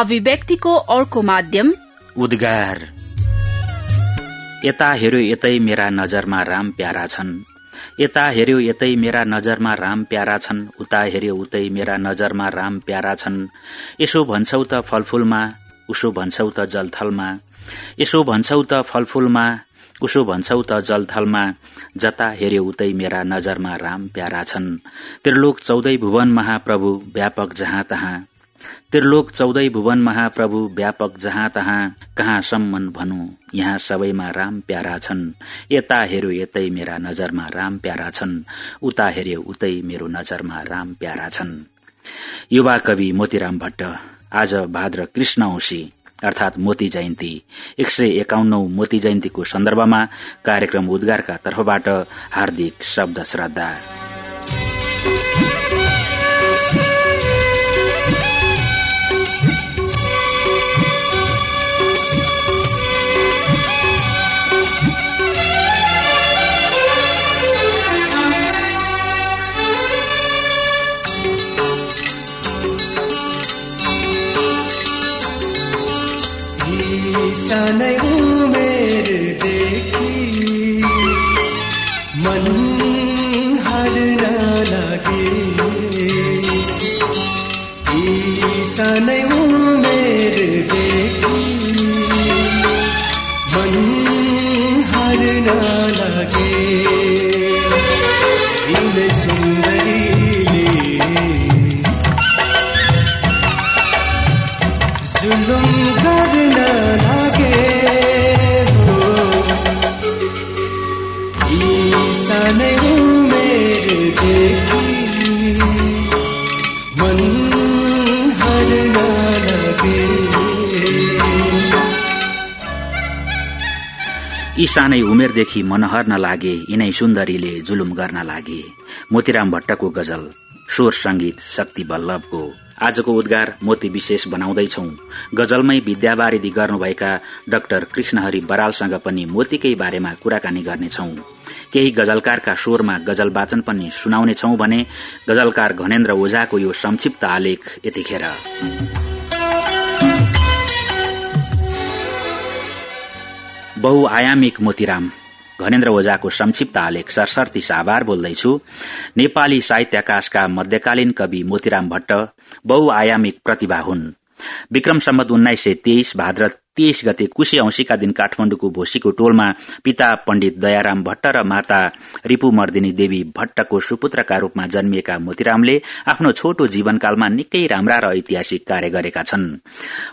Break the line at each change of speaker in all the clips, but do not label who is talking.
अभिव्यक्तिको अर्को माध्यम
उद्गार। यता हेर्यो यतै मेरा नजरमा राम प्यारा छन्। यता हेर्यो यतै मेरा नजरमा राम प्यारा छन्। उता हेर्यो उतै मेरा नजरमा राम प्यारा छन्। यसो भन्छौ त फलफूलमा उसो भन्छौ त जलथलमा। यसो भन्छौ त फलफूलमा उसो भन्छौ त जलथलमा। जता हेर्यो उतै मेरा नजरमा राम प्यारा छन्। त्रिलोक चौधै भुवन महाप्रभु व्यापक जहाँ तहाँ। त्रिलोक चौधै भुवन महाप्रभु व्यापक जहाँ तहाँ कहाँसम्म भनौं यहाँ सबैमा राम प्यारा छन्। यता हेर्यो यतै मेरा नजरमा राम प्यारा छन्। उता हेर्यो उतै मेरो नजरमा राम प्यारा छन्। युवा कवि मोतीराम भट्ट आज भाद्र कृष्ण औंशी अर्थात मोती जयन्ती एक सय एकाउन्नौ मोती जयन्तीको सन्दर्भमा कार्यक्रम उद्गारका तर्फबाट हार्दिक शब्द श्रद्धा।
सानै यी सानै उमेरदेखि
मनहर नलागे यिनै सुन्दरीले जुलुम गर्न लागे। मोतीराम भट्टको गजल स्वर संगीत शक्ति बल्लभको। आजको उद्गार मोती विशेष बनाउँदैछौ। गजलमै विद्यावारिधि गर्नुभएका डाक्टर कृष्णहरि बरालसँग पनि मोतीकै बारेमा कुराकानी गर्नेछौ। केही गजलकारका स्वरमा गजल वाचन पनि सुनाउनेछौ भने गजलकार घनेन्द्र ओझाको यो संक्षिप्त आलेख यतिखेर। बहुआयामिक मोतीराम। घनेन्द्र ओझाको संक्षिप्त आलेख सरसर्ती साभार बोल्दैछु। नेपाली साहित्याकाशका मध्यकालीन कवि मोतीराम भट्ट बहुआयामिक प्रतिभा हुन्। विक्रम सम्मत उन्नाइस सय तेइस भाद्र तेइस गते कुशी औंसीका दिन काठमाण्डुको भोसीको टोलमा पिता पण्डित दयाराम भट्ट र माता रिपु मर्दिनी देवी भट्टको सुपुत्रका रूपमा जन्मिएका मोतीरामले आफ्नो छोटो जीवनकालमा निकै राम्रा र ऐतिहासिक कार्य गरेका छन्।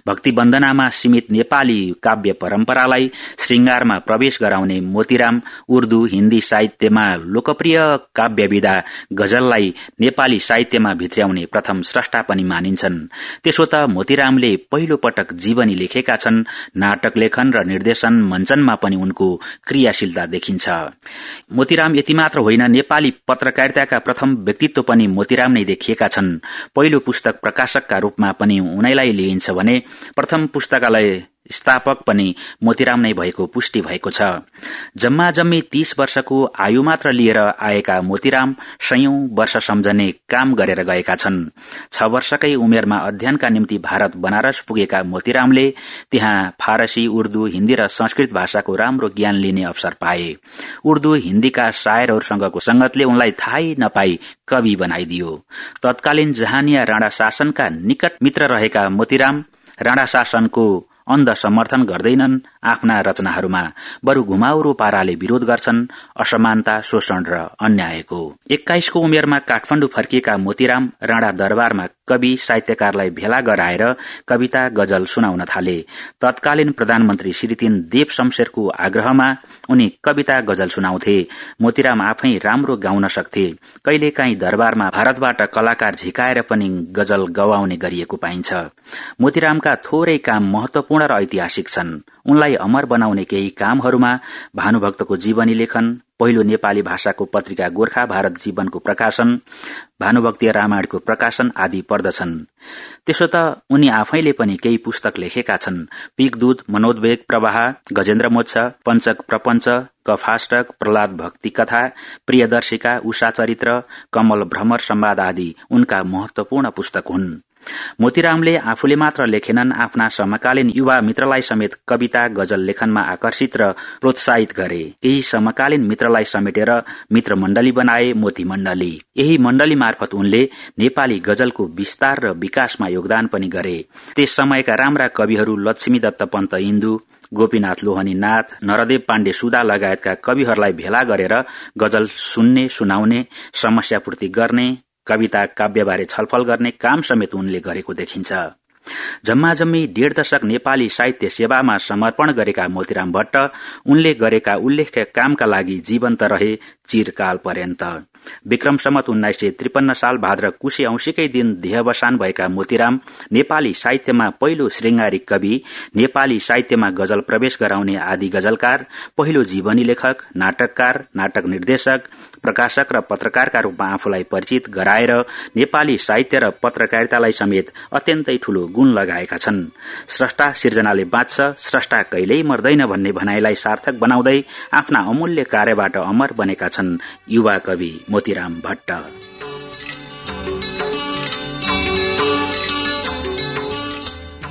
भक्ति वन्दनामा सीमित नेपाली काव्य परम्परालाई श्रृंगारमा प्रवेश गराउने मोतीराम उर्दू हिन्दी साहित्यमा लोकप्रिय काव्य विधा गजललाई नेपाली साहित्यमा भित्र्याउने प्रथम स्रष्टा पनि मानिन्छन्। त्यसो त मोतीरामले पहिलो पटक जीवनी लेखेका छन् नाटक लेखन र निर्देशन मञ्चनमा पनि उनको क्रियाशीलता देखिन्छ। मोतीराम यति मात्र होइन नेपाली पत्रकारिताका प्रथम व्यक्तित्व पनि मोतीराम नै देखिएका छन्। पहिलो पुस्तक प्रकाशकका रूपमा पनि उनैलाई लिइन्छ भने प्रथम पुस्तकालय स्थापक पनि मोतीराम नै भएको पुष्टि भएको छ। जम्मा जम्मी तीस वर्षको आयु मात्र लिएर आएका मोतीराम सयौं वर्ष सम्झने काम गरेर गएका छन्। छ वर्षकै उमेरमा अध्ययनका निम्ति भारत बनारस पुगेका मोतीरामले त्यहाँ फारसी उर्दू हिन्दी र संस्कृत भाषाको राम्रो ज्ञान लिने अवसर पाए। उर्दू हिन्दीका शायरहरूसँगको संगतले उनलाई थाहै नपाई कवि बनाइदियो। तत्कालीन जहानिया राणा शासनका निकट मित्र रहेका मोतीराम राणा शासनको अन्ध समर्थन गर्दैनन् आफ्ना रचनाहरूमा बरु घुमाउरो पाराले विरोध गर्छन् असमानता शोषण र अन्यायको। एक्काइसको उमेरमा काठमाण्डु फर्किएका मोतीराम राणा दरबारमा कवि साहित्यकारलाई भेला गराएर कविता गजल सुनाउन थाले। तत्कालीन प्रधानमन्त्री श्रीतीन देव शमशेरको आग्रहमा उनी कविता गजल सुनाउँथे। मोतीराम आफै राम्रो गाउन सक्थे। कहिलेकाहीँ दरबारमा भारतबाट कलाकार झिकाएर पनि गजल गवाउने गरिएको पाइन्छ। मोतीरामका थोरै काम महत्वपूर्ण र ऐतिहासिक छन्। उनलाई अमर बनाउने केही कामहरूमा भानुभक्तको जीवनी लेखन पहिलो नेपाली भाषाको पत्रिका गोर्खा भारत जीवनको प्रकाशन भानुभक्तीय रामायणको प्रकाशन आदि पर्दछन्। त्यसो त उनी आफैले पनि केही पुस्तक लेखेका छन्। पिकदूत मनोद्वेग प्रवाह गजेन्द्र मोक्ष पञ्चक प्रपञ्च कफाष्टक प्रहलाद भक्ति कथा प्रियदर्शिका उषा चरित्र कमल भ्रमर सम्वाद आदि उनका महत्वपूर्ण पुस्तक हुन्। मोतीरामले आफूले मात्र लेखेनन् आफ्ना समकालीन युवा मित्रलाई समेत कविता गजल लेखनमा आकर्षित र प्रोत्साहित गरे। केही समकालीन मित्रलाई समेटेर मित्र मण्डली बनाए मोती मण्डली। यही मण्डली मार्फत उनले नेपाली गजलको विस्तार र विकासमा योगदान पनि गरे। त्यस समयका राम्रा कविहरू लक्ष्मी दत्त पन्त इन्दु गोपीनाथ लोहनी नाथ नरदेव पाण्डे सुदा लगायतका कविहरूलाई भेला गरेर गजल सुन्ने सुनाउने समस्यापूर्ति गर्ने कविता काव्यबारे छलफल गर्ने काम समेत उनले गरेको देखिन्छ। जम्मा जम्मी डेढ दशक नेपाली साहित्य सेवामा समर्पण गरेका मोतीराम भट्ट उनले गरेका उल्लेख्य कामका लागि जीवन्त रहे चिरकाल पर्यन्त। विक्रम सम्मत उन्नाइस सय त्रिपन्न साल भाद्र कुशे औंसीकै दिन देहवसान भएका मोतीराम नेपाली साहित्यमा पहिलो श्रृंगारी कवि नेपाली साहित्यमा गजल प्रवेश गराउने आदि गजलकार पहिलो जीवनी लेखक नाटककार नाटक निर्देशक प्रकाशक र पत्रकारका रूपमा आफूलाई परिचित गराएर नेपाली साहित्य र पत्रकारितालाई समेत अत्यन्तै ठूलो गुण लगाएका छन्। स्रष्टा सिर्जनाले बाँच्छ स्रष्टा कहिल्यै मर्दैन भन्ने भनाईलाई सार्थक बनाउँदै आफ्ना अमूल्य कार्यबाट अमर बनेका छन् युवा कवि मोतीराम भट्ट।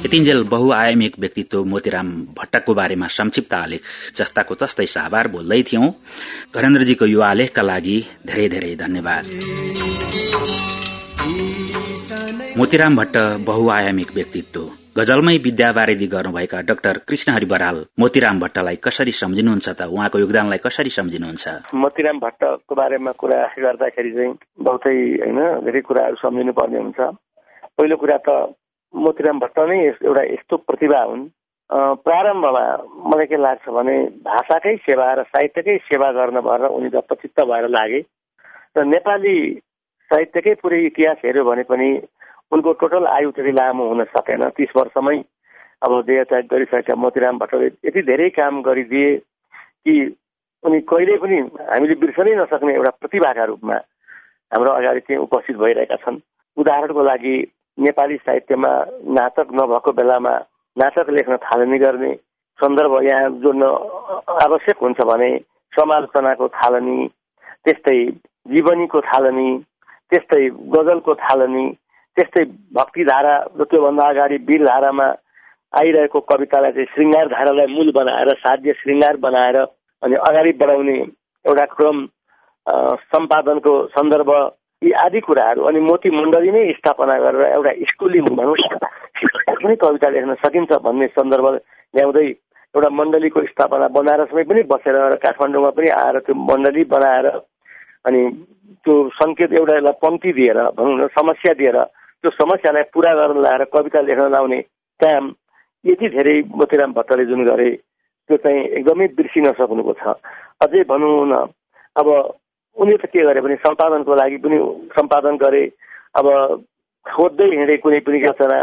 यतिन्जेल बहुआयामिक व्यक्तित्व मोतीराम भट्टको बारेमा संक्षिप्त आलेख जस्ताको तस्तै साभार बोल्दै थियौं। घरेन्द्रजीको यो आलेखका लागि धेरै धेरै धन्यवाद। मोतीराम भट्ट बहुआयामिक व्यक्तित्व। गजलमै विद्यावारिधि गर्नुभएका डाक्टर कृष्णहरि बराल मोतीराम भट्टलाई कसरी सम्झिनुहुन्छ त? उहाँको योगदानलाई कसरी सम्झिनुहुन्छ?
मोतीराम भट्टको बारेमा कुरा गर्दाखेरि चाहिँ बहुतै होइन धेरै कुराहरू सम्झिनु पर्ने हुन्छ। पहिलो कुरा त मोतीराम भट्ट नै एउटा यस्तो प्रतिभा हुन्। प्रारम्भमा मलाई के लाग्छ भने भाषाकै सेवा र साहित्यकै सेवा गर्न भएर उनी दत्तचित्त भएर लागे। र नेपाली साहित्यकै पुरै इतिहास हेऱ्यो भने पनि उनको टोटल आयु त्यति लामो हुन सकेन। तिस वर्षमै अब देहत्याग गरिसकेका मोतीराम भट्टले यति धेरै काम गरिदिए कि उनी कहिले पनि हामीले बिर्सनै नसक्ने एउटा प्रतिभाका रूपमा हाम्रो अगाडि चाहिँ उपस्थित भइरहेका छन्। उदाहरणको लागि नेपाली साहित्यमा नाटक नभएको बेलामा नाटक लेख्न थालनी गर्ने सन्दर्भ यहाँ जोड्न आवश्यक हुन्छ भने समालोचनाको थालनी त्यस्तै जीवनीको थालनी त्यस्तै गजलको थालनी त्यस्तै भक्तिधारा र त्योभन्दा अगाडि वीरधारामा आइरहेको कवितालाई चाहिँ श्रृङ्गार धारालाई मूल बनाएर साध्य श्रृङ्गार बनाएर अनि अगाडि बढाउने एउटा क्रम सम्पादनको सन्दर्भ यी आदि कुराहरू अनि मोती मण्डली नै स्थापना गरेर एउटा स्कुलिङ भनौँ पनि कविता लेख्न सकिन्छ भन्ने सन्दर्भ ल्याउँदै एउटा मण्डलीको स्थापना बनारसमै पनि बसेर काठमाडौँमा पनि आएर त्यो मण्डली बनाएर अनि त्यो सङ्केत एउटा यसलाई पङ्क्ति दिएर भनौँ न समस्या दिएर त्यो समस्यालाई पुरा गर्न लाएर कविता लेख्न लाउने काम यति धेरै मोतीराम भट्टले जुन गरे त्यो चाहिँ एकदमै बिर्सिन सक्नुको छ। अझै भनौँ न अब उनी त के गरे भने सम्पादनको लागि पनि सम्पादन गरे अब खोज्दै हिँडे कुनै पनि रचना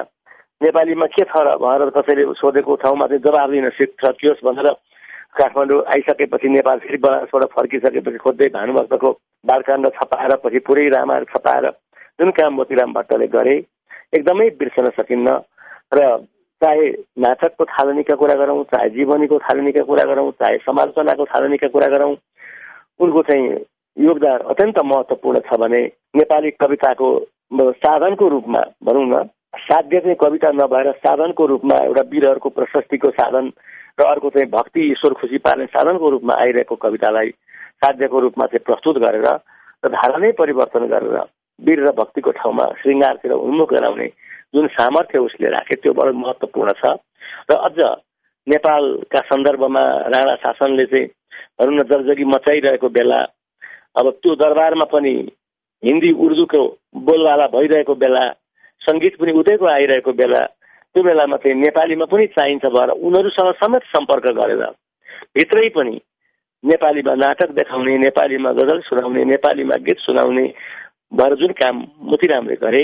नेपालीमा के छ र भनेर कसैले सोधेको ठाउँमा चाहिँ जवाब दिन सकियोस् भनेर काठमाडौँ आइसकेपछि नेपाल फेरि बनारसबाट फर्किसकेपछि खोज्दै भानुभक्तको बालकाण्ड छपाएर पछि पुरै रामायण छपाएर जुन काम मोतीराम भट्टले गरे एकदमै बिर्सन सकिन्न। र चाहे नाटकको थालनीका कुरा गरौँ चाहे जीवनीको थालनीका कुरा गरौँ चाहे समालोचनाको थालनीका कुरा गरौँ उनको चाहिँ योगदान अत्यन्त महत्त्वपूर्ण छ भने नेपाली कविताको साधनको रूपमा भनौँ न साध्य चाहिँ कविता नभएर साधनको रूपमा एउटा वीरहरूको प्रशस्तिको साधन र अर्को चाहिँ भक्ति ईश्वर खुसी पार्ने साधनको रूपमा आइरहेको कवितालाई साध्यको रूपमा चाहिँ प्रस्तुत गरेर र धारा नै परिवर्तन गरेर वीर र भक्तिको ठाउँमा श्रृङ्गारतिर उन्मुख गराउने जुन सामर्थ्य उसले राखे त्यो बडो महत्त्वपूर्ण छ। र अझ नेपालका सन्दर्भमा राणा शासनले चाहिँ भनौँ न जगजगी मचाइरहेको बेला अब त्यो दरबारमा पनि हिन्दी उर्दूको बोलवाला भइरहेको बेला सङ्गीत पनि उतैको आइरहेको बेला त्यो बेलामा चाहिँ नेपालीमा पनि चाहिन्छ भएर उनीहरूसँग समेत सम्पर्क गरेर भित्रै पनि नेपालीमा नाटक देखाउने नेपालीमा गजल सुनाउने नेपालीमा गीत सुनाउने भएर जुन काम मोतीरामले गरे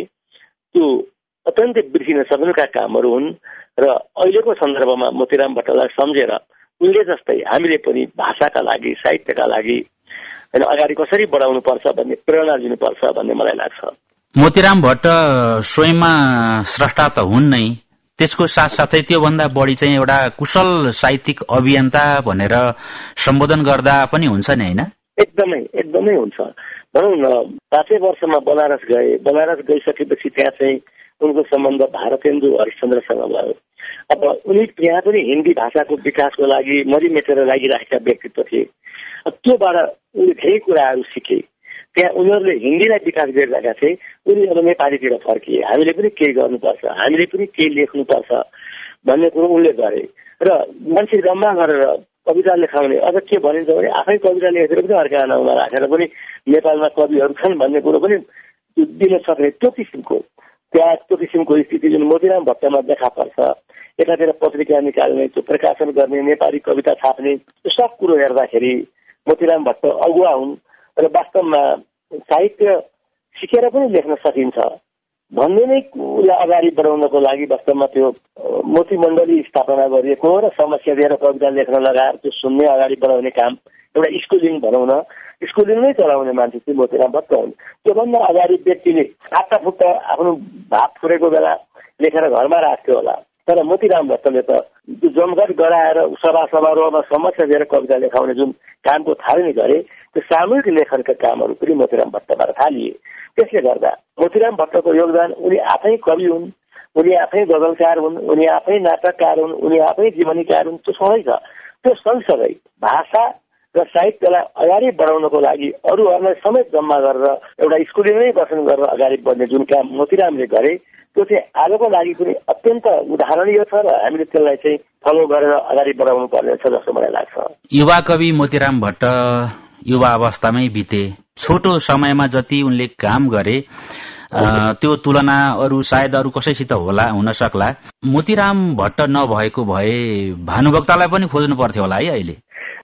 त्यो अत्यन्तै बिर्सिन सक्नुका कामहरू हुन् र अहिलेको सन्दर्भमा मोतीराम भट्टलाई सम्झेर उनले जस्तै हामीले पनि भाषाका लागि साहित्यका लागि होइन अगाडि कसरी बढाउनु पर्छ भन्ने प्रेरणा दिनुपर्छ भन्ने मलाई लाग्छ।
मोतीराम भट्ट स्वयंमा स्रष्टा त हुन् नै। त्यसको साथसाथै त्योभन्दा बढी चाहिँ एउटा कुशल साहित्यिक अभियन्ता भनेर सम्बोधन गर्दा पनि हुन्छ नि होइन?
एकदमै एकदमै हुन्छ। भनौँ न पाँचै वर्षमा बनारस गए बनारस गइसकेपछि त्यहाँ चाहिँ उनको सम्बन्ध भारतेन्दु हरिश्चन्द्रसँग भयो। अब उनी त्यहाँ पनि हिन्दी भाषाको विकासको लागि मरिमेटेर लागिराखेका व्यक्तित्व थिए। त्योबाट उनले धेरै कुराहरू सिके। त्यहाँ उनीहरूले हिन्दीलाई विकास गरिरहेका थिए उनी अब नेपालीतिर फर्किए। हामीले पनि केही गर्नुपर्छ हामीले पनि केही लेख्नुपर्छ भन्ने कुरो उनले गरे। र मान्छे जम्मा गरेर कविता लेखाउने अझ के भनिन्छ भने आफै कविता लेखेर पनि अर्का नाउँमा राखेर पनि नेपालमा कविहरू छन् भन्ने कुरो पनि दिन सक्ने त्यो किसिमको त्यहाँ त्यो किसिमको स्थिति जुन मोतीराम भट्टमा देखा पर्छ एकातिर पत्रिका निकाल्ने त्यो प्रकाशन गर्ने नेपाली कविता छाप्ने सब कुरो हेर्दाखेरि मोतीराम भट्ट अगुवा हुन् र वास्तवमा साहित्य सिकेर पनि लेख्न सकिन्छ। भन्ने नै उसलाई अगाडि बढाउनको लागि वास्तवमा त्यो मोती मण्डली स्थापना गरिएको र समस्या दिएर कविता लेख्न लगाएर त्यो सुन्ने अगाडि बढाउने काम एउटा स्कुलिङ भनौँ न स्कुलिङ नै चलाउने मान्छे चाहिँ मोतीराम भट्ट हुन्। त्योभन्दा अगाडि व्यक्तिले आत्ता फुट्टा आफ्नो भात फुरेको बेला लेखेर घरमा राख्थ्यो होला। तर मोतीराम भट्टले त जमघट गराएर सभा समारोहमा समस्या दिएर कविता लेखाउने जुन कामको थालनी गरे त्यो सामूहिक लेखनका कामहरू पनि मोतीराम भट्टबाट थालिए। त्यसले गर्दा मोतीराम भट्टको योगदान उनी आफै कवि हुन् उनी आफै गजलकार हुन् उनी आफै नाटककार हुन् उनी आफै जीवनीकार हुन् त्यो सबै छ। त्यो सँगसँगै भाषा र साहित्यलाई अगाडि बढाउनको लागि अरूहरूलाई समेत जम्मा गरेर एउटा स्कुलिङै गठन गरेर अगाडि बढ्ने जुन काम मोतीरामले गरे त्यो चाहिँ आजको लागि पनि अत्यन्त उदाहरणीय छ र हामीले त्यसलाई चाहिँ फलो गरेर अगाडि बढाउनु पर्नेछ जस्तो मलाई लाग्छ।
युवा कवि मोतीराम भट्ट युवा अवस्थामै बिते। छोटो समयमा जति उनले काम गरे त्यो तुलना अरू सायद अरू कसैसित होला हुन सक्ला। मोतीराम भट्ट नभएको भए भानुभक्तलाई पनि खोज्नु पर्थ्यो होला है अहिले।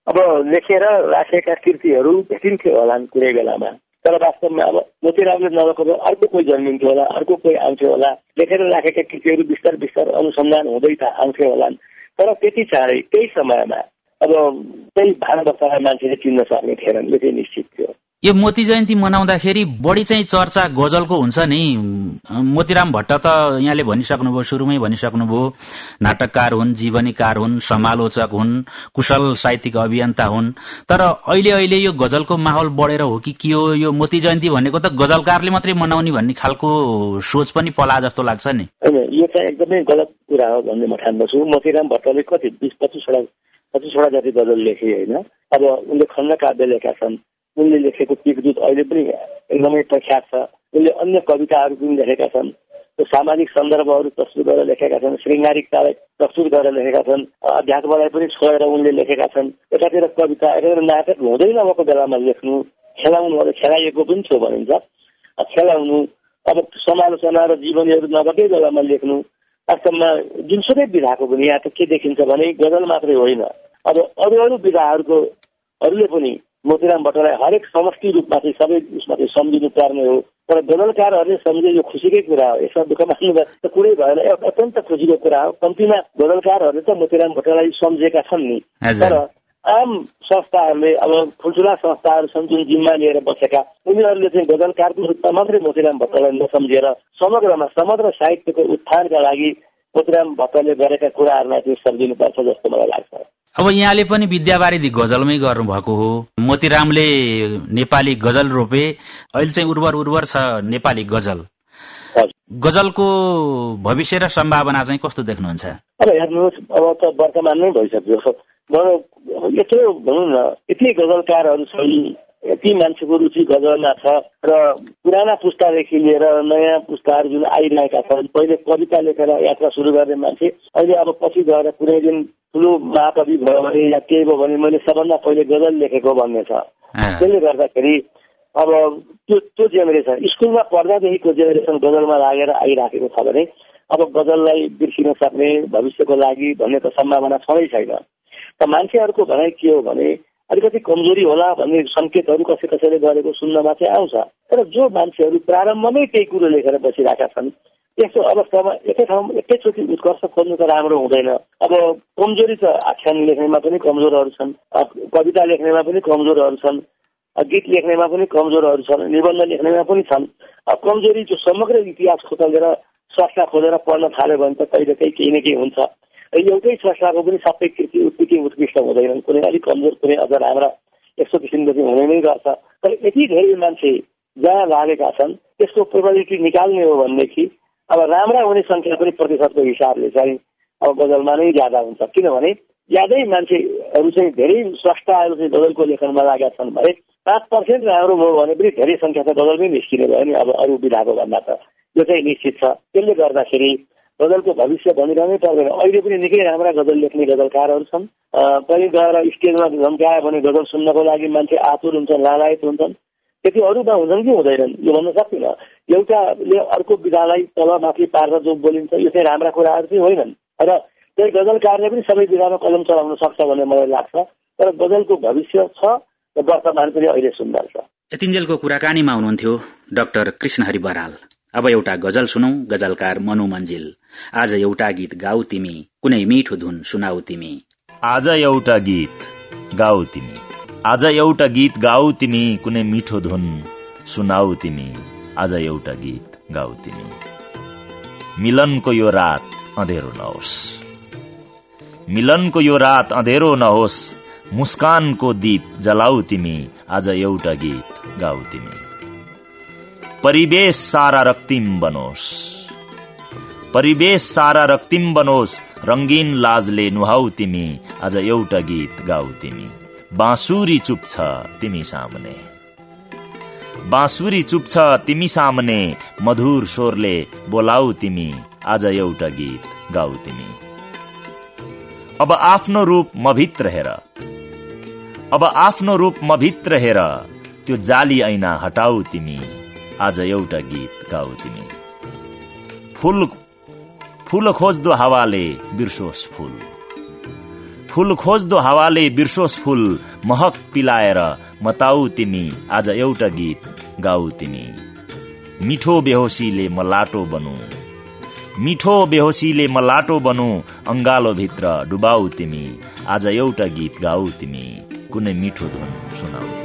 अब लेखेर राखेका कृतिहरू भेटिन्थ्यो होला कुनै बेलामा। तर वास्तवमा अब मोतीरामले नभएको भए अर्को कोही जन्मिन्थ्यो होला अर्को कोही आउँथ्यो होला। लेखेर राखेका कृतिहरू बिस्तार बिस्तार अनुसन्धान हुँदै आउँथ्यो होला तर त्यति चाँडै त्यही समयमा अब त्यही भानुभक्तलाई मान्छेले चिन्न सक्ने थिएनन् यो चाहिँ निश्चित थियो
यो मोती जयन्ती मनाउँदाखेरि बढी चाहिँ चर्चा गजलको हुन्छ नि। मोतीराम भट्ट त यहाँले भनिसक्नुभयो सुरुमै भनिसक्नुभयो नाटककार हुन् जीवनीकार हुन् समालोचक हुन् कुशल साहित्यिक अभियन्ता हुन्। तर अहिले अहिले यो गजलको माहौल बढेर हो कि के हो यो मोती जयन्ती भनेको त गजलकारले मात्रै मनाउने भन्ने खालको सोच पनि पला जस्तो लाग्छ नि।
यो चाहिँ एकदमै गलत कुरा हो भन्ने म ठान्दछु। मोतीराम भट्टले कति बिस पच्चिसवटा पच्चिसवटा जति गजल लेखे होइन? अब उनले खण्ड काव्य लेखेका छन्। उनले लेखेको पिकदूत अहिले पनि एकदमै प्रख्यात छ। उनले अन्य कविताहरू पनि लेखेका छन्। सामाजिक सन्दर्भहरू प्रस्तुत गरेर लेखेका छन्। श्रृङ्गारिकतालाई प्रस्तुत गरेर लेखेका छन्। अध्यात्मलाई पनि छोएर उनले लेखेका छन्। एकातिर कविता एकातिर नाटक हुँदै नभएको बेलामा लेख्नु खेलाउनु अब खेलाइएको पनि छ भनिन्छ। खेलाउनु अब समालोचना र जीवनीहरू नभएकै बेलामा लेख्नु वास्तवमा जुनसुकै विधाको पनि यहाँ त के देखिन्छ भने गजल मात्रै होइन। अब अरू अरू विधाहरूको अरूले पनि मोतीराम भट्टलाई हरेक समष्टि रूपमा चाहिँ सबै उसमा चाहिँ सम्झिनु पर्ने हो। तर गजलकारहरूले सम्झे यो खुसीकै कुरा हो। यसमा दुःख मान्नु त कुरै भएन। अत्यन्त खुसीको कुरा हो। कम्तीमा गजलकारहरूले त मोतीराम भट्टलाई सम्झेका छन् नि। तर आम संस्थाहरूले अब ठुल्ठुला संस्थाहरू छन् जुन जिम्मा लिएर बसेका उनीहरूले चाहिँ गजलकारको रूपमा मात्रै मोतीराम भट्टलाई नसम्झेर समग्रमा समग्र साहित्यको उत्थानका लागि मोतीराम भट्टले गरेका कुराहरूलाई चाहिँ सम्झिनुपर्छ जस्तो मलाई लाग्छ।
अब यहाँले पनि विद्यावारिधि गजलमै गर्नुभएको हो। मोतीरामले नेपाली गजल रोपे। अहिले चाहिँ उर्वर उर्वर छ नेपाली गजल। गजलको भविष्य र सम्भावना चाहिँ कस्तो देख्नुहुन्छ?
अब हेर्नुहोस् अब त वर्तमान नै भइसक्यो। यत्रो भनौँ न यति गजलकारहरू छन् यति मान्छेको रुचि गजलमा छ र पुराना पुस्तादेखि लिएर नयाँ पुस्ताहरू जुन आइरहेका छन् पहिले कविता लेखेर यात्रा सुरु गर्ने मान्छे अहिले अब पछि गएर कुनै दिन ठुलो महाकवि भयो भने या केही भयो भने मैले सबभन्दा पहिले गजल लेखेको भन्ने छ त्यसले गर्दाखेरि अब त्यो त्यो जेनेरेसन स्कुलमा पढ्दादेखिको जेनेरेसन गजलमा लागेर आइराखेको छ भने अब गजललाई बिर्सिन सक्ने भविष्यको लागि भन्ने त सम्भावना छँदै छैन। त मान्छेहरूको भनाइ के हो भने अलिकति कमजोरी होला भन्ने सङ्केतहरू कसै कसैले गरेको सुन्नमा चाहिँ आउँछ। तर जो मान्छेहरू प्रारम्भमै केही कुरो लेखेर बसिरहेका छन् यस्तो अवस्थामा एकै ठाउँ एकैचोटि उत्कर्ष खोज्नु त राम्रो हुँदैन। अब कमजोरी त आख्यान लेख्नेमा पनि कमजोरहरू छन् कविता लेख्नेमा पनि कमजोरहरू छन् गीत लेख्नेमा पनि कमजोरहरू छन् निबन्ध लेख्नेमा पनि छन्। कमजोरी जो समग्र इतिहास खोतलेर स्वास्थ्य खोजेर पढ्न थाल्यो भने त कहिले कहीँ केही न केही हुन्छ। एउटै संस्थाको पनि सबै कृति उत्तिकै उत्कृष्ट हुँदैनन् कुनै अलिक कमजोर कुनै अझ राम्रा यस्तो किसिमको चाहिँ हुने नै गर्छ। तर यति धेरै मान्छे जहाँ लागेका छन् त्यसको प्रोबेबिलिटी निकाल्ने हो भनेदेखि अब राम्रा हुने सङ्ख्या पनि प्रतिशतको हिसाबले चाहिँ अब गजलमा नै ज्यादा हुन्छ। किनभने ज्यादै मान्छेहरू चाहिँ धेरै स्रष्टाहरू चाहिँ गजलको लेखनमा लागेका छन् भने पाँच पर्सेन्ट राम्रो भयो भने पनि धेरै सङ्ख्या त गजलमै निस्किने भयो नि अब अरू विधाको भन्दा त। यो चाहिँ निश्चित छ। त्यसले गर्दाखेरि गजलको भविष्य भनिरहनै पर्दैन अहिले पनि निकै राम्रा गजल लेख्ने गजलकारहरू छन्। कहीँ गएर स्टेजमा झम्कायो भने गजल सुन्नको लागि मान्छे आतुर हुन्छन् लालायत हुन्छन्। त्यति अरूमा हुन्छन् कि हुँदैनन्? यो भन्न सक्दिनँ। एउटाले अर्को विधालाई तल माथि पारेर जो बोलिन्छ यो चाहिँ राम्रा कुराहरू चाहिँ होइनन्। र त्यही गजलकारले पनि सबै विधामा कलम चलाउन सक्छ भन्ने मलाई लाग्छ। तर गजलको भविष्य छ र वर्तमान पनि अहिले सुन्दर छ।
यतिन्जेलको कुराकानीमा हुनुहुन्थ्यो डाक्टर कृष्णहरि बराल। अब एउटा गजल सुनौ गजलकार मनु मन्जिल आज एउटा गीत गाउ तिमी कुनै मिठो धुन सुनाउ तिमी।
आज एउटा गीत गाऊ तिमी। आज एउटा गीत गाऊ तिमी कुनै मिठो धुन सुनाऊ तिमी। आज एउटा गीत गाऊ तिमी। मिलनको यो रात अँधेरो नहोस्। मिलनको यो रात अँधेरो नहोस्। मुस्कानको दीप जलाऊ तिमी। आज एउटा गीत गाऊ तिमी। परिवेश सारा रक्तिम बनोस्। परिवेश सारा रक्तिम बनोस् रंगीन लाजले नुहाउ तिमी आज एउटा गीत गाऊ तिमी। बाँसुरी चुप छ तिमी सामने। बाँसुरी चुप छ तिमी सामने मधुर स्वरले बोलाऊ तिमी आज एउटा गीत गाऊ तिमी। अब आफ्नो रूप म भित्र हेर। अब आफ्नो रूप म भित्र हेर त्यो जाली ऐना हटाऊ तिमी। आज एउटा गीत गाऊ तिमी। फुल फुल खोज्दो हावाले बिर्सोस् फुल। फुल खोज्दो हावाले बिर्सोस् फुल महक पिलाएर मताउ तिमी आज एउटा गीत गाऊ तिमी। मिठो बेहोसीले म लाटो बनू। मिठो बेहोसीले म लाटो बनू अंगालो भित्र डुबाऊ तिमी आज एउटा गीत गाऊ तिमी कुनै मिठो धुन सुनाऊ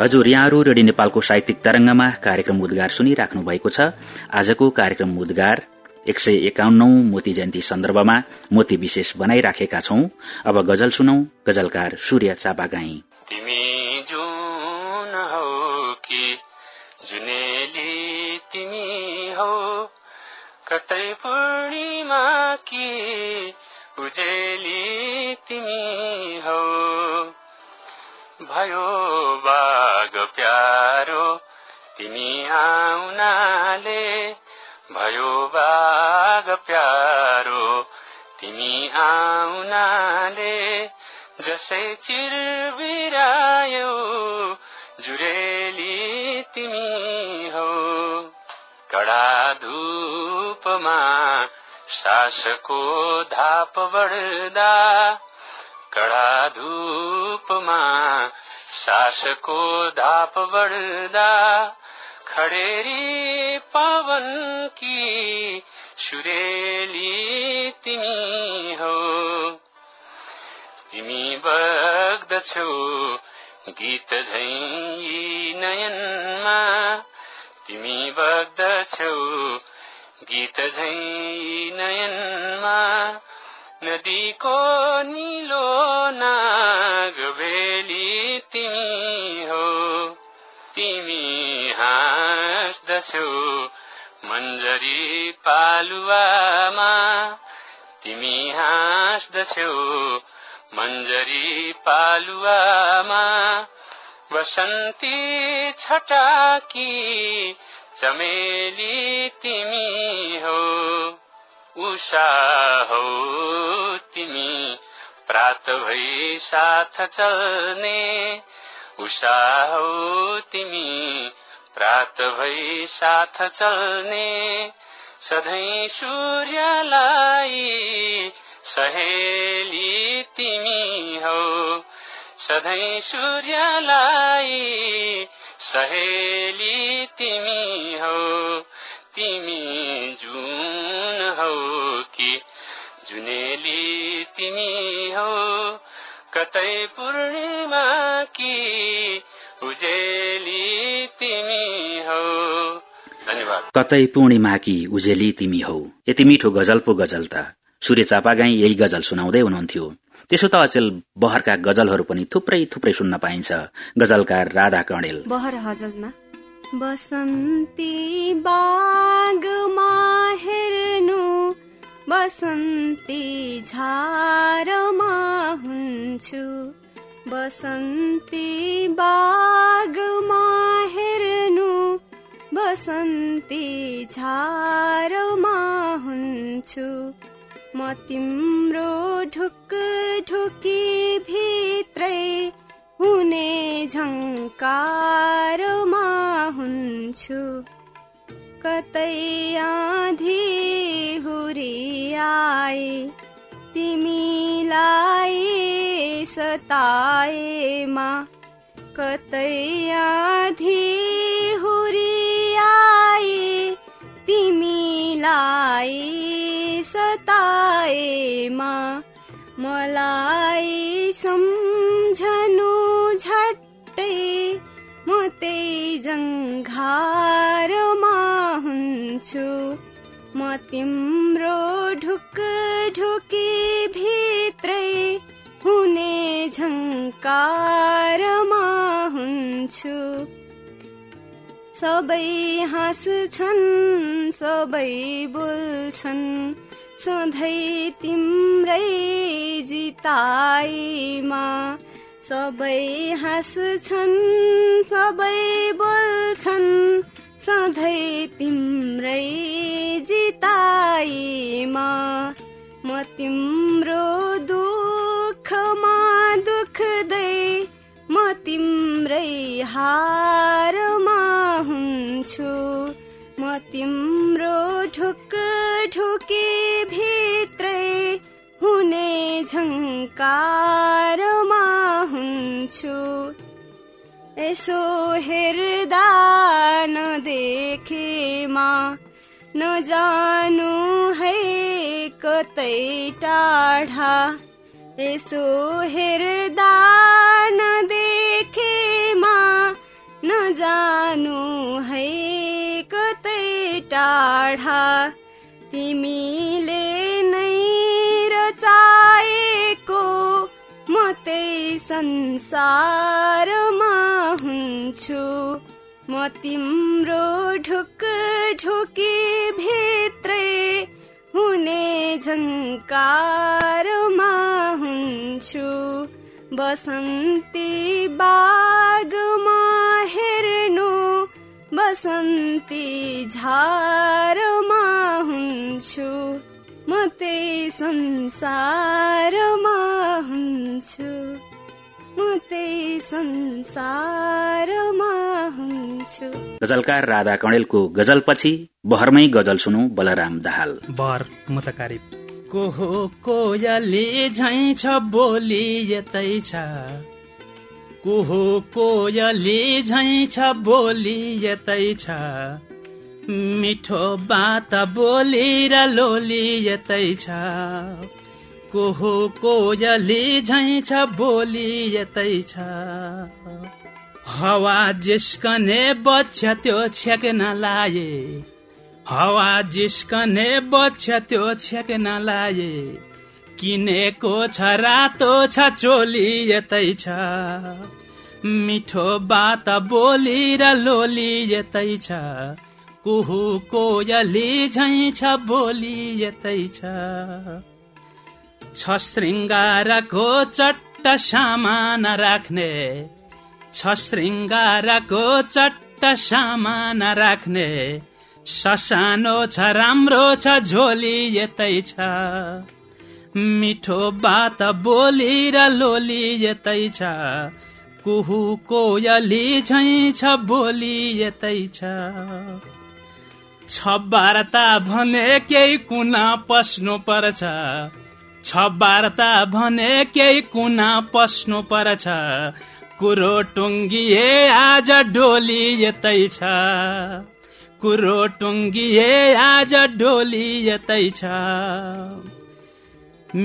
हजुर यहाँहरू रेडियो नेपालको साहित्यिक तरंगमा कार्यक्रम उद्गार सुनिराख्नु भएको छ। आजको कार्यक्रम उद्गार एक सय एकाउन्नौ मोती जयन्ती सन्दर्भमा मोती विशेष बनाइराखेका छौं। अब गजल सुनौ गजलकार सूर्य चापागाई।
कतै पूर्णिमा कि उजेली तिमी हौ। भयो बाग प्यारो तिमी आउनाले भयो बाग प्यारो तिमी आउनाले जसै चिर बिरायो जुरेली तिमी हौ कडा धूपमा सासको धाप बढ्दा कडा धूपमा सासको धाप बढ्दा खडेरी पवन की सुरेली तिमी हौ। तिमी बग्दछौ गीत झै नयनमा तिमी बग्दछौ गीत झै नयनमा नदीको निलो नाग हाँस्दछौ मन्जरी पालुवामा तिमी हाँस्दछौ। मन्जरी पालुवामा बसन्ती छटाकी चमेली तिमी हो। उषा हो तिमी प्रात भई साथ चल्ने। उषा हो तिमी प्रात भई साथ चल्ने सधैँ सूर्यलाई सहेली तिमी हो। सधैँ सूर्यलाई सहेली तिमी हो। तिमी जुन हौ कि जुनेली तिमी हो। कतै पूर्णिमा कि उजेली तिमी हो। धन्यवाद।
कतै पूर्णिमाकी उजेली तिमी हौ। यति मिठो गजल पो गजल त। सूर्य चापागाई यही गजल सुनाउँदै हुनुहुन्थ्यो। त्यसो त अचेल बहरका गजलहरू पनि थुप्रै थुप्रै सुन्न पाइन्छ। गजलकार राधा कणेल
बहर हजजमा बसन्ती बागमा हेर्नु बसन्ती झारमा हुन्छु। बसन्ती बागमा हेर्नु बसन्ती झारमा हुन्छु म तिम्रो ढुक ढुकी भित्रै हुने झङ्कारमा हुन्छु कतै आधी हुरी आए तिमीलाई सताएमा कतै आधी हुरी आए तिमीलाई सताएमा मलाई सम्झनु झट्टै म त्यही जङ्घारमा हुन्छु। म तिम्रो ढुक ढुकी भित्रै झङ्कारमा हुन्छु सबै हाँस्छन् सबै बोल्छन्। सधैँ तिम्रै जिताइमा। सबै हाँस्छन् सबै बोल्छन्। सधैँ तिम्रै जिताइमा। म तिम्रो दुःखमा दुख्दै म तिम्रै हारमा हुन्छु। म तिम्रो ढुक ढुकी भित्रै हुने झङ्कारमा हुन्छु। यसो हेर्दा नदेखेमा नजानु है कतै टाढा। यसो हेर्दा नदेखेमा नजानु है कतै टाढा। तिमीले नै रचाएको म त्यही संसारमा हुन्छु। म तिम्रो ढुक ढुकी भित्रै हुने झङ्कारमा हुन्छु बसन्ती बागमा हेर्नु बसन्ती झारमा हुन्छु म त्यही संसारमा हुन्छु म त्यही संसारमा हुन्छु
गजलकार राधा कणेलको गजलपछि बहरमै गजल सुनौ बलराम दाहाल।
बर मुतकारी। को हो कोयली झै छ बोली यतै छ। को हो कोयली झै छ बोली यतै छ। मिठो बात बोली र लोली यतै छ। को हो कोयली झै छ बोली यतै छ। हवा जिस्कने बच्छ त्यो छेक्न लाए। हवा जिस्कने बच्छ त्यो छेक्न लाए। किनेको छ रातो छ चोली यतै छ। मिठो बात बोली र लोली यतै छ। कुहु कोयली झै छ बोली यतै छ। छ श्रृङ्गारको चट्ट सामान राख्ने। छ श्रृङ्गारको चट्ट सामान राख्ने। ससानो छ राम्रो छ झोली यतै छ। मिठो बात बोली र लोली यतै छ। कुहु कोयली झै छ बोली यतै छ। छ वार्ता भने केही कुना पस्नु पर्छ। छ वार्ता भने केही कुना पस्नु पर्छ। कुरो टुङ्गिए आज डोली यतै छ कुरो टुङ्गिए आज डोली यतै छ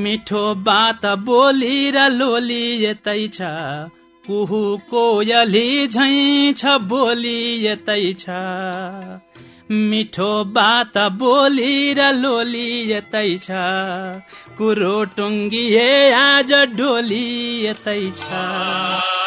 मिठो बात बोली र लोली यतै छ कुहु कोयली झै छ बोली यतै छ मिठो बात बोली र लोली यतै छ कुरो टुङ्गिए आज डोली यतै छ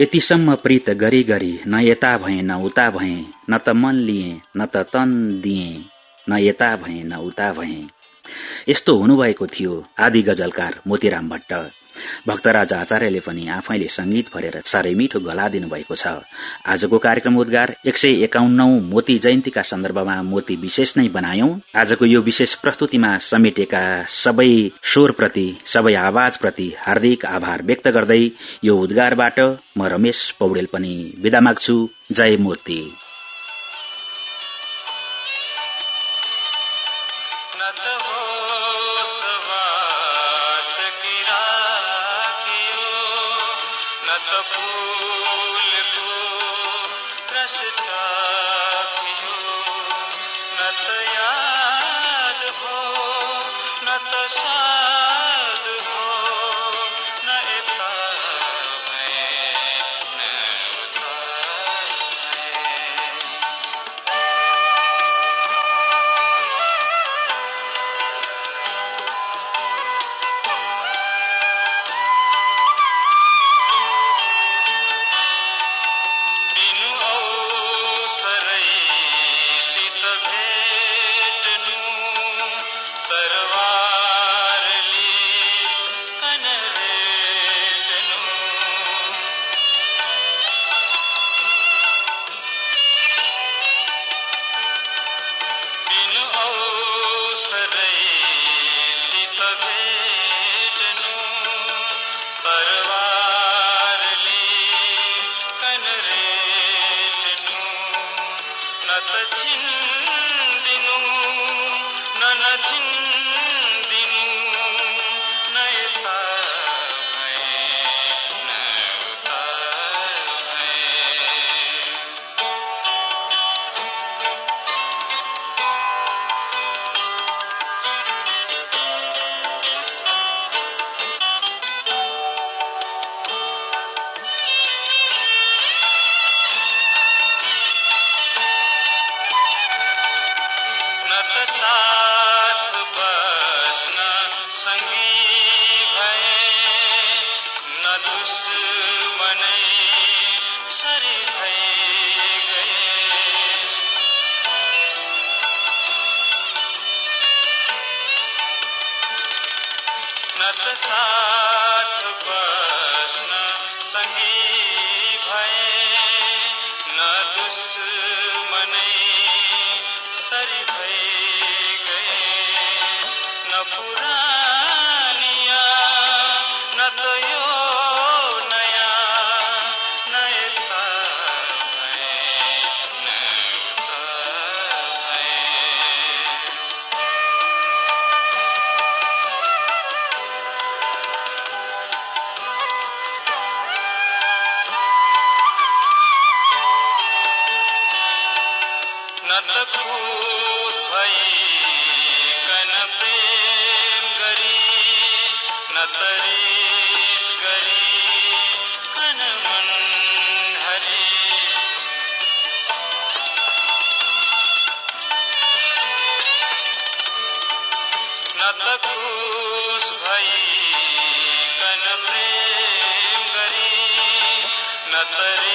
यतिसम्म प्रीत गरी गरी
न यता भए न उता भए न त मन लिए न त तन दिए न यता भए न उता भए। यस्तो हुनुभएको थियो आदि गजलकार मोतीराम भट्ट। भक्तराज आचार्यले पनि आफैले संगीत भरेर साह्रै मिठो गला दिनुभएको छ। आजको कार्यक्रम उद्गार एक सय एकाउन्नौ मोती जयन्तीका सन्दर्भमा मोती विशेष नै बनायौं। आजको यो विशेष प्रस्तुतिमा समेटेका सबै स्वरप्रति सबै आवाजप्रति हार्दिक आभार व्यक्त गर्दै यो उद्गारबाट म रमेश पौडेल पनि विदा माग्छु। जय मूर्ति
न नतसा कपूस भई कन प्रेम गरी न तरी